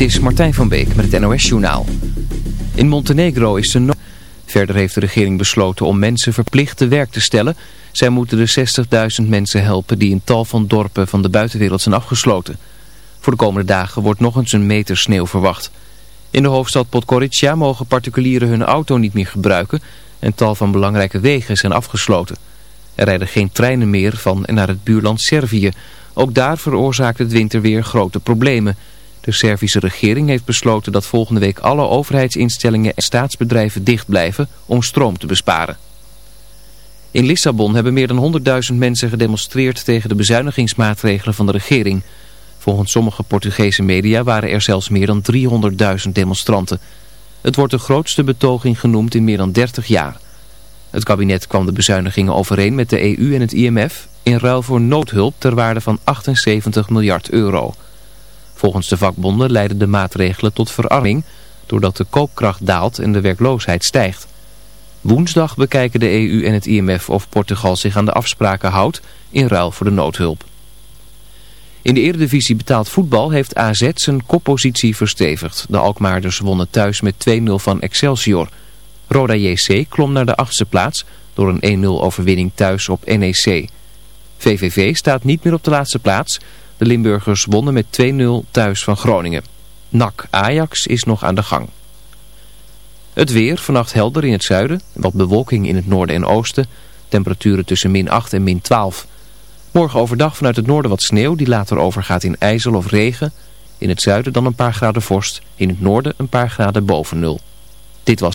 Dit is Martijn van Beek met het NOS-journaal. In Montenegro is de Verder heeft de regering besloten om mensen verplicht te werk te stellen. Zij moeten de 60.000 mensen helpen die in tal van dorpen van de buitenwereld zijn afgesloten. Voor de komende dagen wordt nog eens een meter sneeuw verwacht. In de hoofdstad Podgorica mogen particulieren hun auto niet meer gebruiken... en tal van belangrijke wegen zijn afgesloten. Er rijden geen treinen meer van en naar het buurland Servië. Ook daar veroorzaakt het winterweer grote problemen... De Servische regering heeft besloten dat volgende week alle overheidsinstellingen en staatsbedrijven dicht blijven om stroom te besparen. In Lissabon hebben meer dan 100.000 mensen gedemonstreerd tegen de bezuinigingsmaatregelen van de regering. Volgens sommige Portugese media waren er zelfs meer dan 300.000 demonstranten. Het wordt de grootste betoging genoemd in meer dan 30 jaar. Het kabinet kwam de bezuinigingen overeen met de EU en het IMF in ruil voor noodhulp ter waarde van 78 miljard euro. Volgens de vakbonden leiden de maatregelen tot verarming doordat de koopkracht daalt en de werkloosheid stijgt. Woensdag bekijken de EU en het IMF of Portugal zich aan de afspraken houdt in ruil voor de noodhulp. In de Eredivisie betaald voetbal heeft AZ zijn koppositie verstevigd. De Alkmaarders wonnen thuis met 2-0 van Excelsior. Roda JC klom naar de achtste plaats door een 1-0 overwinning thuis op NEC. VVV staat niet meer op de laatste plaats... De Limburgers wonnen met 2-0 thuis van Groningen. NAC Ajax is nog aan de gang. Het weer, vannacht helder in het zuiden, wat bewolking in het noorden en oosten. Temperaturen tussen min 8 en min 12. Morgen overdag vanuit het noorden wat sneeuw die later overgaat in ijzel of regen. In het zuiden dan een paar graden vorst. In het noorden een paar graden boven nul. Dit was...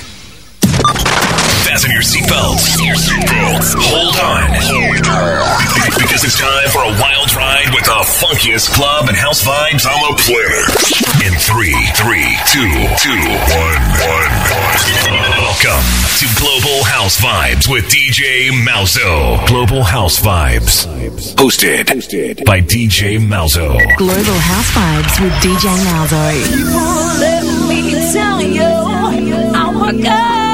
Fasten your seatbelts. Hold on. Hold on. Because it's time for a wild ride with the funkiest club and house vibes on the planet. In three, three, two, two, one, one, one. Welcome to Global House Vibes with DJ Malzo. Global House Vibes. Hosted, Hosted. by DJ Malzo. Global House Vibes with DJ Malzo. Let me tell you, I work out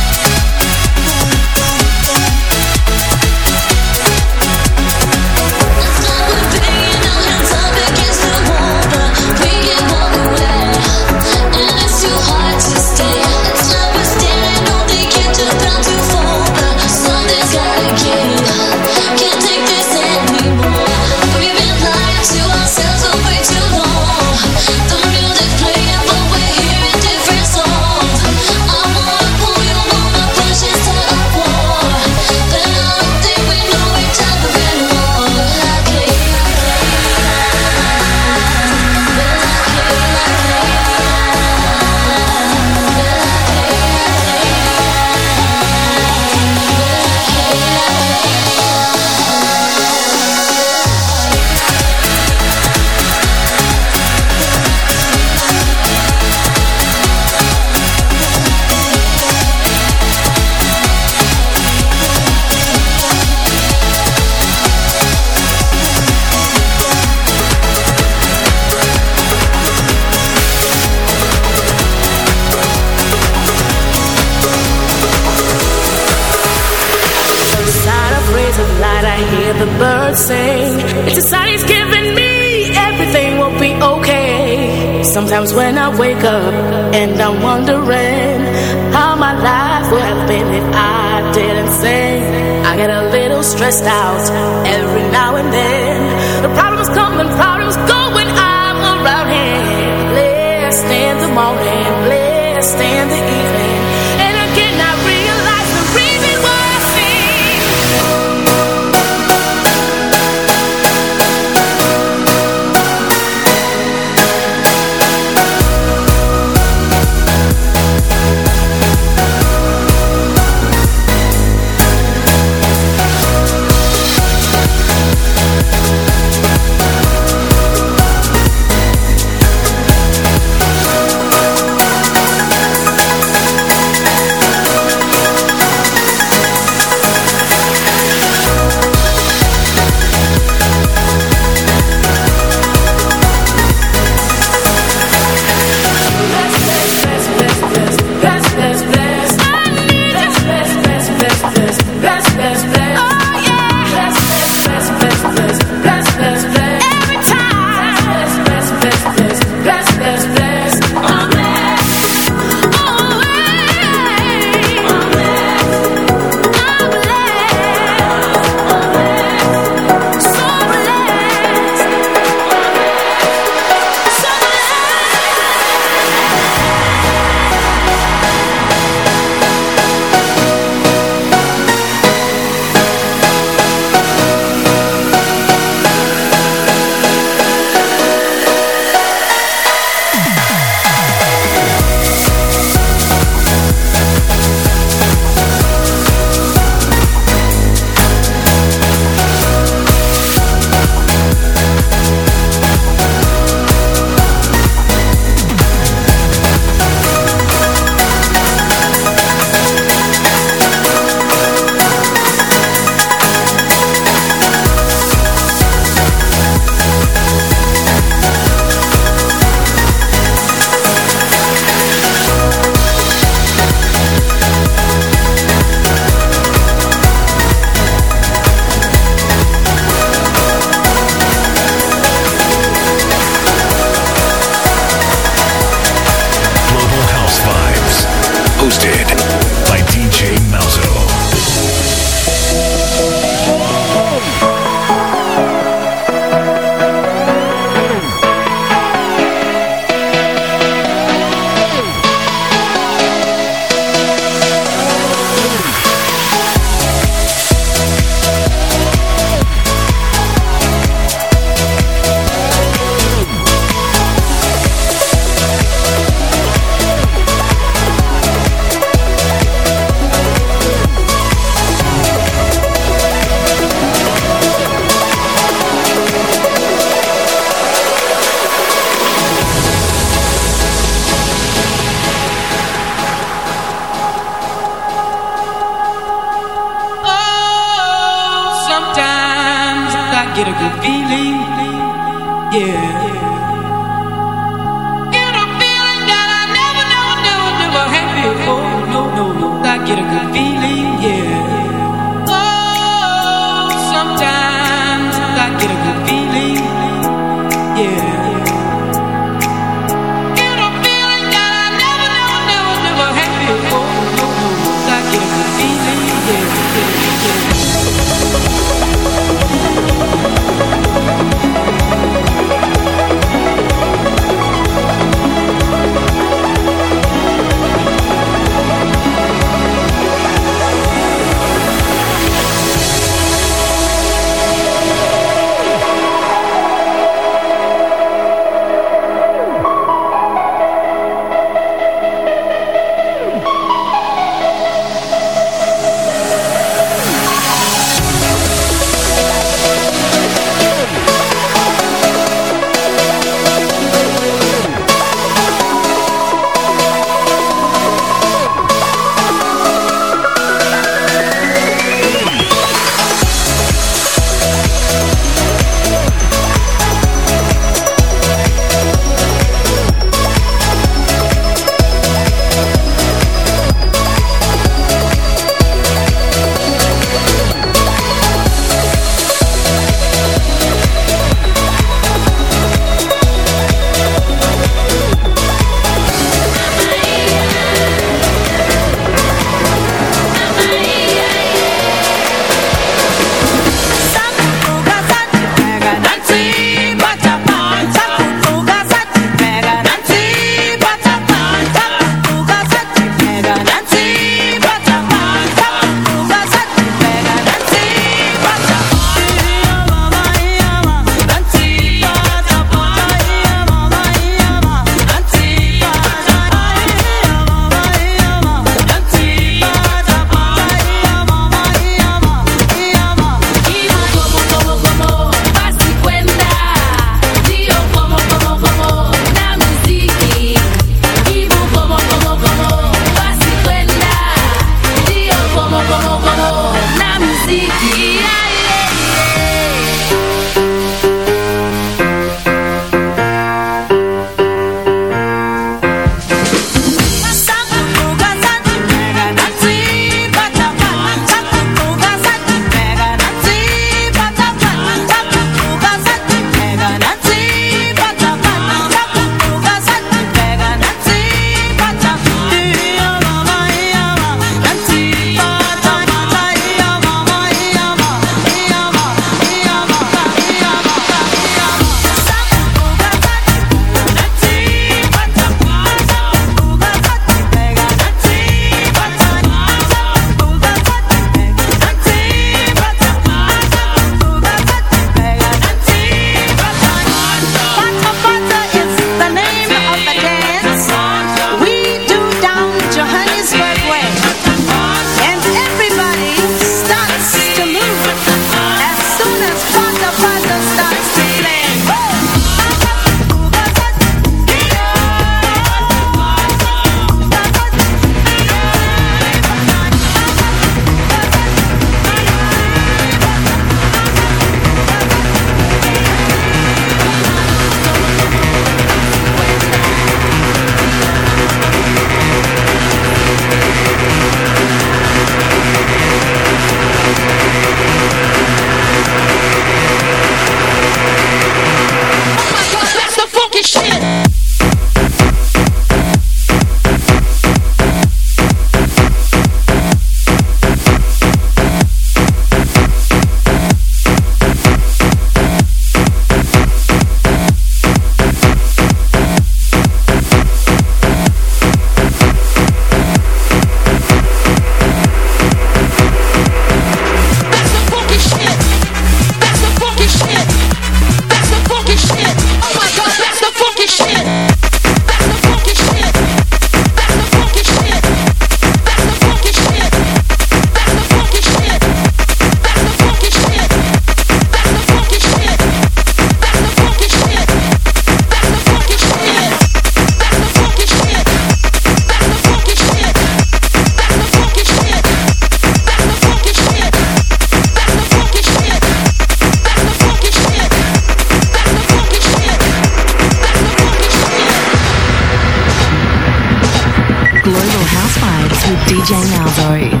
DJ Malzo.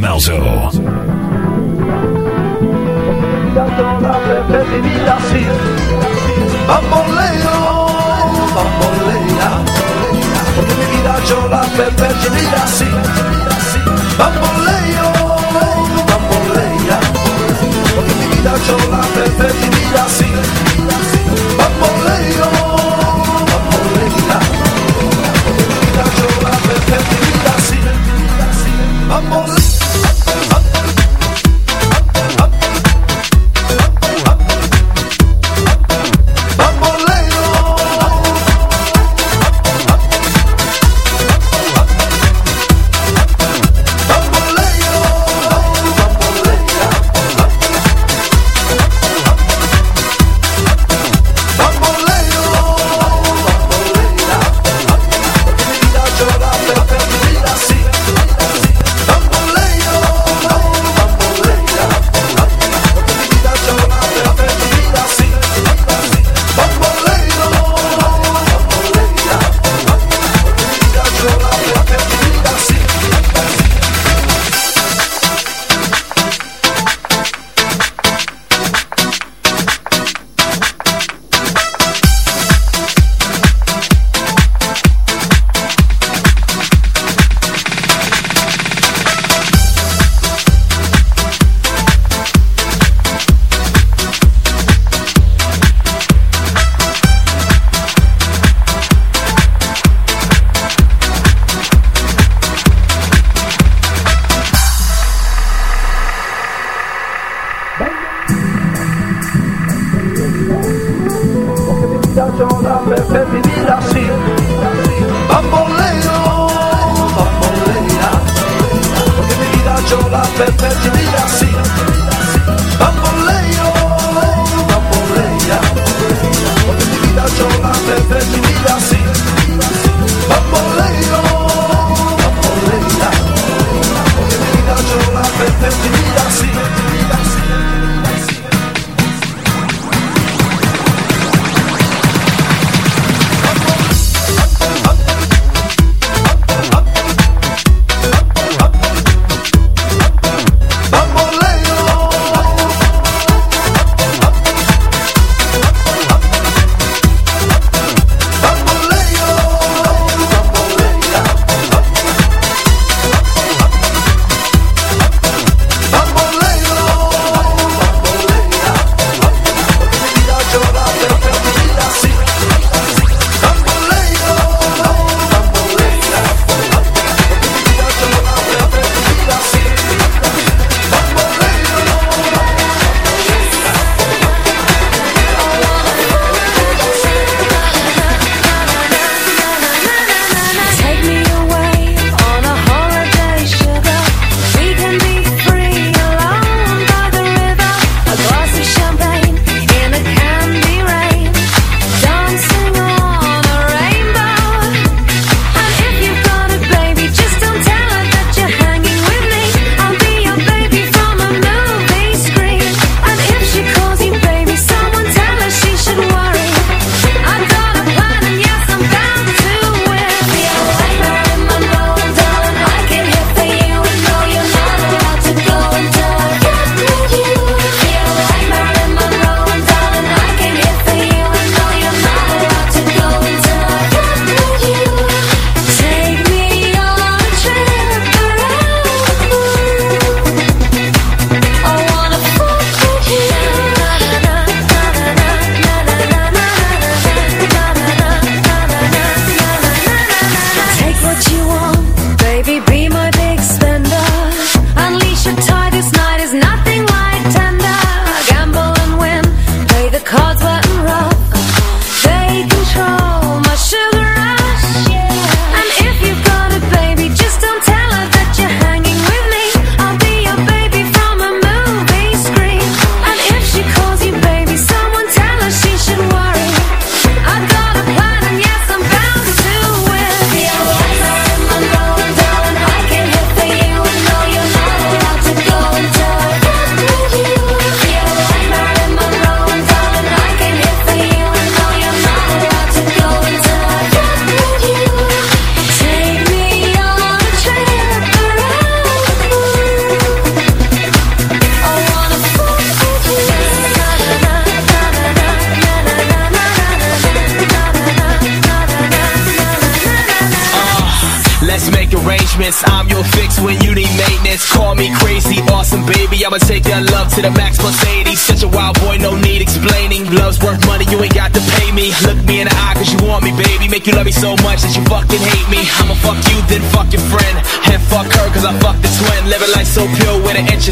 Malzo.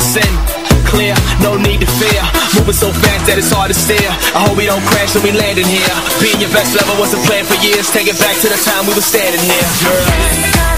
Sin. Clear, no need to fear. Moving so fast that it's hard to steer. I hope we don't crash when we landing here. Being your best lover was a plan for years. Take it back to the time we were standing here. Girl.